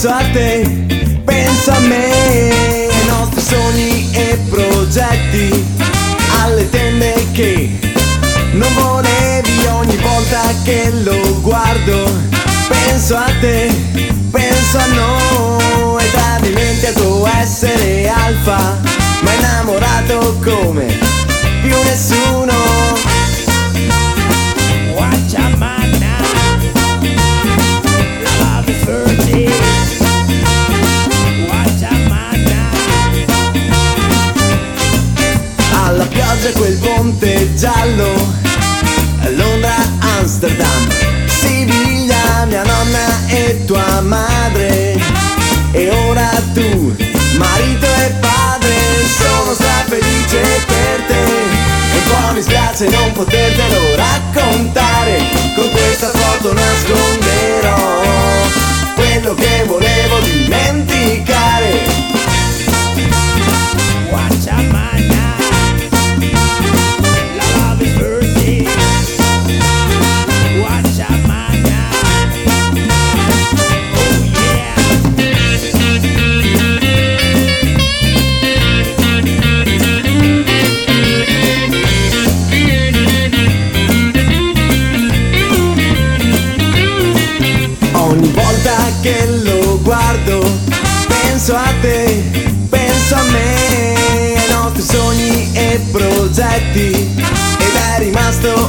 penso a te, penso a me, ai nostri sogni e progetti, alle tende che non volevi ogni volta che lo guardo, penso a te, penso a noi, ed ha dimenticato essere alfa, ma innamorato come più nessuno. Giallo Londra, Amsterdam, Siviglia, mia nonna e tua madre. E ora tu, marito e padre Sono strafelice per te. E un mi spiace non potertelo raccontare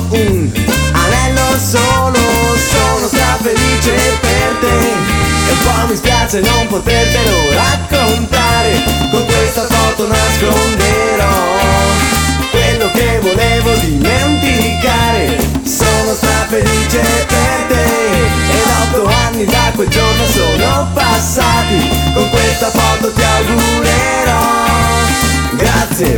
un anello solo, sono strafelice per te. E un mi spiace non potertelo raccontare, con questa foto nasconderò quello che volevo dimenticare. Sono strafelice per te Ed otto anni da quel giorno sono passati. Con questa foto ti augurerò. Grazie,